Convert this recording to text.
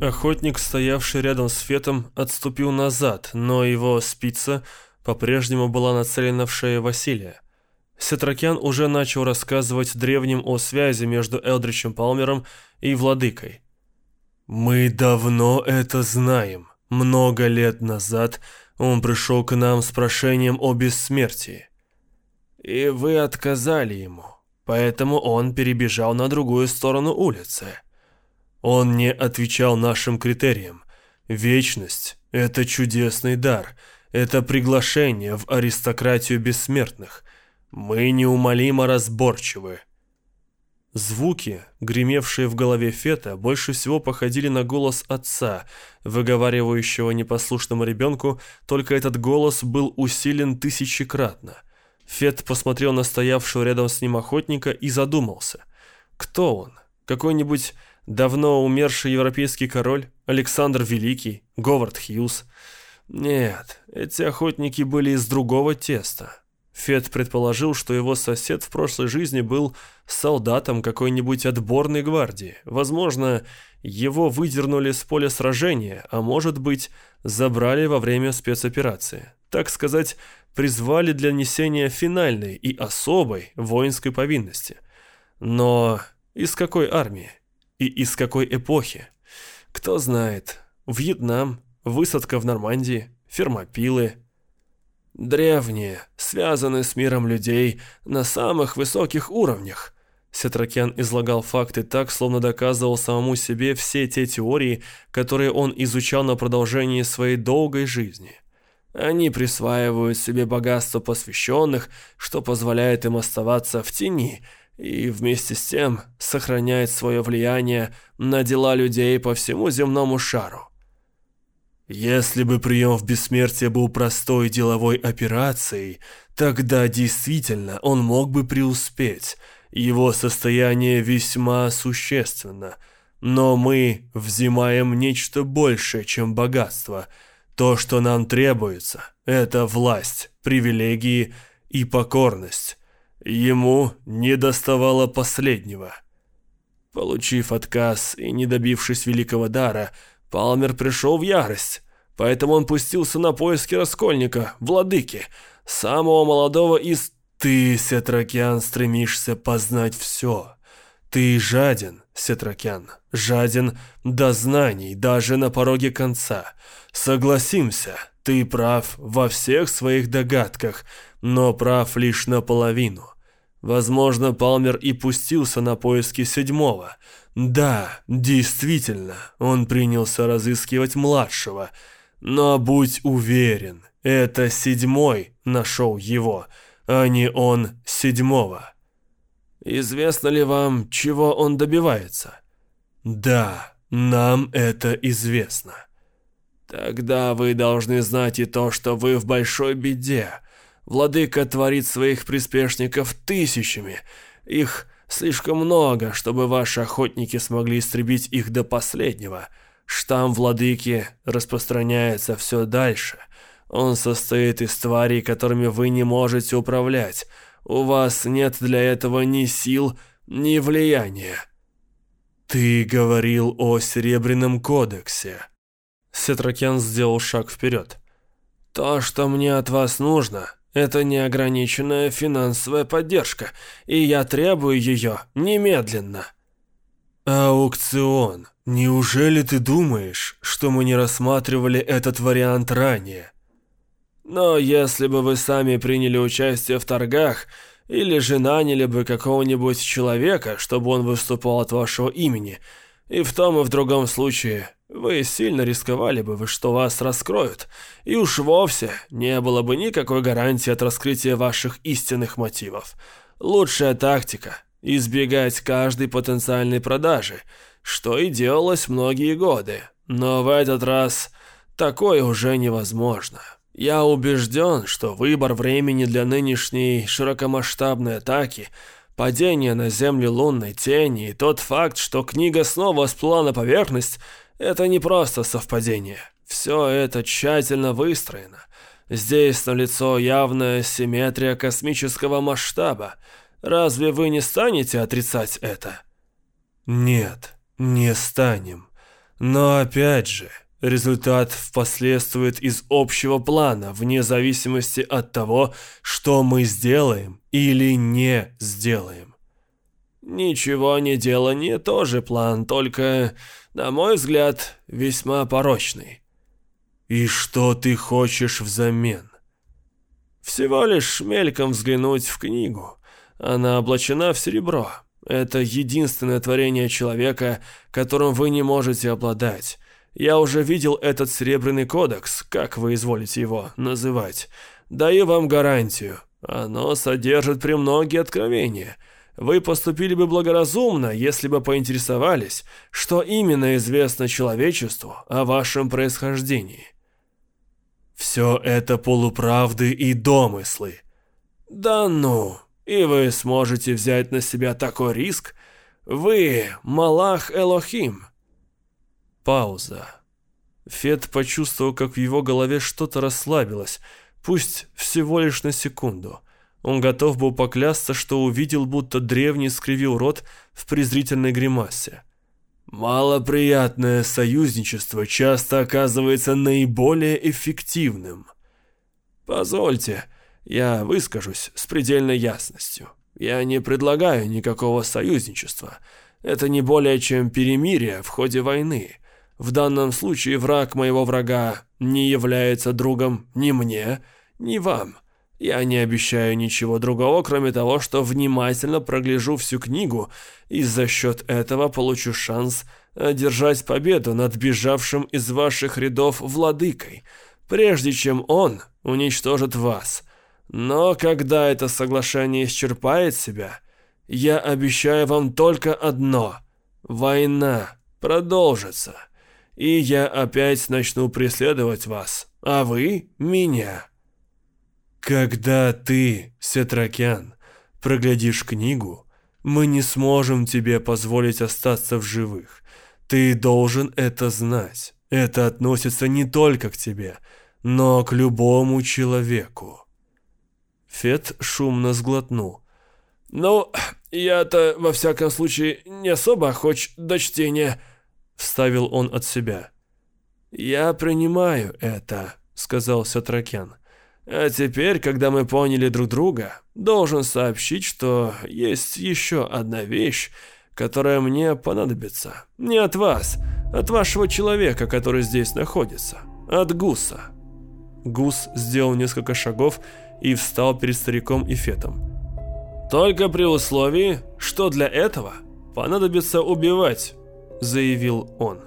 Охотник, стоявший рядом с Фетом, отступил назад, но его спица по-прежнему была нацелена в шею Василия. Сетракян уже начал рассказывать древним о связи между Элдричем Палмером и Владыкой. «Мы давно это знаем. Много лет назад он пришел к нам с прошением о бессмертии. И вы отказали ему, поэтому он перебежал на другую сторону улицы». Он не отвечал нашим критериям. Вечность – это чудесный дар, это приглашение в аристократию бессмертных. Мы неумолимо разборчивы. Звуки, гремевшие в голове Фета, больше всего походили на голос отца, выговаривающего непослушному ребенку, только этот голос был усилен тысячекратно. Фет посмотрел на стоявшего рядом с ним охотника и задумался. Кто он? Какой-нибудь Давно умерший европейский король, Александр Великий, Говард Хьюз. Нет, эти охотники были из другого теста. Фет предположил, что его сосед в прошлой жизни был солдатом какой-нибудь отборной гвардии. Возможно, его выдернули с поля сражения, а может быть, забрали во время спецоперации. Так сказать, призвали для несения финальной и особой воинской повинности. Но из какой армии? И из какой эпохи? Кто знает. Вьетнам, высадка в Нормандии, фермопилы. Древние, связаны с миром людей на самых высоких уровнях. Сетракян излагал факты так, словно доказывал самому себе все те теории, которые он изучал на продолжении своей долгой жизни. Они присваивают себе богатство посвященных, что позволяет им оставаться в тени – и вместе с тем сохраняет свое влияние на дела людей по всему земному шару. Если бы прием в бессмертие был простой деловой операцией, тогда действительно он мог бы преуспеть. Его состояние весьма существенно. Но мы взимаем нечто большее, чем богатство. То, что нам требуется, это власть, привилегии и покорность. Ему не доставало последнего. Получив отказ и не добившись великого дара, Палмер пришел в ярость, поэтому он пустился на поиски Раскольника, владыки, самого молодого из... Ты, Сетракян, стремишься познать все. Ты жаден, Сетракян, жаден до знаний, даже на пороге конца. Согласимся, ты прав во всех своих догадках, но прав лишь наполовину. Возможно, Палмер и пустился на поиски седьмого. Да, действительно, он принялся разыскивать младшего. Но будь уверен, это седьмой нашел его, а не он седьмого. Известно ли вам, чего он добивается? Да, нам это известно. Тогда вы должны знать и то, что вы в большой беде. Владыка творит своих приспешников тысячами. Их слишком много, чтобы ваши охотники смогли истребить их до последнего. Штамм владыки распространяется все дальше. Он состоит из тварей, которыми вы не можете управлять. У вас нет для этого ни сил, ни влияния. Ты говорил о Серебряном кодексе. Сетракян сделал шаг вперед. То, что мне от вас нужно, это неограниченная финансовая поддержка, и я требую ее немедленно. Аукцион. Неужели ты думаешь, что мы не рассматривали этот вариант ранее? Но если бы вы сами приняли участие в торгах, или же наняли бы какого-нибудь человека, чтобы он выступал от вашего имени, и в том и в другом случае вы сильно рисковали бы, что вас раскроют, и уж вовсе не было бы никакой гарантии от раскрытия ваших истинных мотивов. Лучшая тактика – избегать каждой потенциальной продажи, что и делалось многие годы. Но в этот раз такое уже невозможно. Я убежден, что выбор времени для нынешней широкомасштабной атаки – Падение на землю лунной тени и тот факт, что книга снова всплыла на поверхность – это не просто совпадение. Все это тщательно выстроено. Здесь налицо явная симметрия космического масштаба. Разве вы не станете отрицать это? Нет, не станем. Но опять же, результат впоследствует из общего плана, вне зависимости от того, что мы сделаем или не сделаем. Ничего не делание тоже план, только, на мой взгляд, весьма порочный. И что ты хочешь взамен? Всего лишь мельком взглянуть в книгу. Она облачена в серебро. Это единственное творение человека, которым вы не можете обладать. Я уже видел этот серебряный кодекс, как вы изволите его называть. Даю вам гарантию. Оно содержит премногие откровения – вы поступили бы благоразумно, если бы поинтересовались, что именно известно человечеству о вашем происхождении. Все это полуправды и домыслы. Да ну, и вы сможете взять на себя такой риск? Вы Малах Элохим. Пауза. Фет почувствовал, как в его голове что-то расслабилось, пусть всего лишь на секунду – он готов был поклясться, что увидел, будто древний скривил рот в презрительной гримасе. «Малоприятное союзничество часто оказывается наиболее эффективным. Позвольте, я выскажусь с предельной ясностью. Я не предлагаю никакого союзничества. Это не более чем перемирие в ходе войны. В данном случае враг моего врага не является другом ни мне, ни вам». Я не обещаю ничего другого, кроме того, что внимательно прогляжу всю книгу и за счет этого получу шанс одержать победу над бежавшим из ваших рядов владыкой, прежде чем он уничтожит вас. Но когда это соглашение исчерпает себя, я обещаю вам только одно – война продолжится, и я опять начну преследовать вас, а вы – меня». Когда ты, Сетракян, проглядишь книгу, мы не сможем тебе позволить остаться в живых. Ты должен это знать. Это относится не только к тебе, но к любому человеку. Фет шумно сглотнул. «Ну, я-то, во всяком случае, не особо охоч до чтения», — вставил он от себя. «Я принимаю это», — сказал Сатракян. А теперь, когда мы поняли друг друга, должен сообщить, что есть еще одна вещь, которая мне понадобится. Не от вас, от вашего человека, который здесь находится. От Гуса. Гус сделал несколько шагов и встал перед стариком и Фетом. «Только при условии, что для этого понадобится убивать», — заявил он.